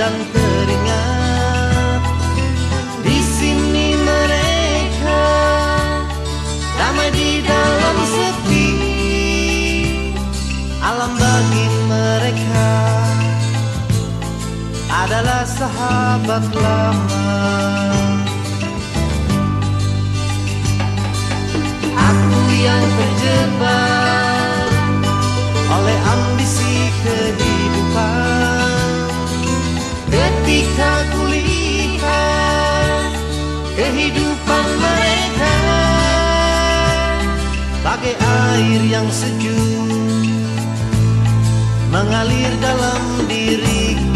dan teringat. Di sini mereka damai di dalam sepi. Alam bagi mereka adalah sahabat lama. Aku yang terjebak ketika kulihat kehidupan mereka. Bagai air yang sejuk mengalir dalam diriku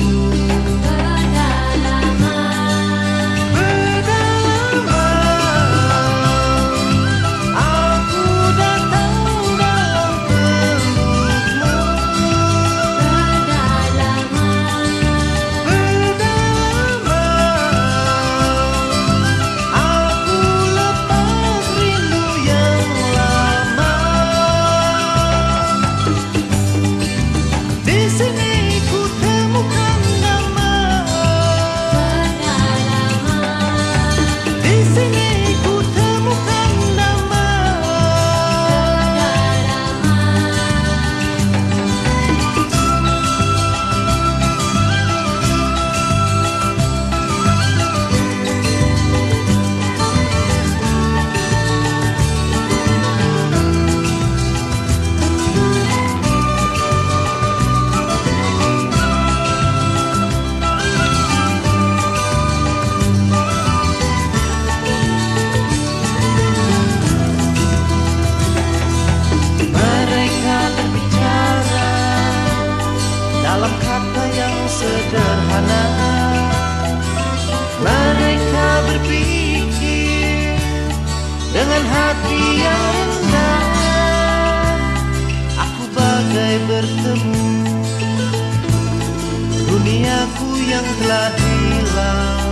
bertemu duniaku yang telah hilang.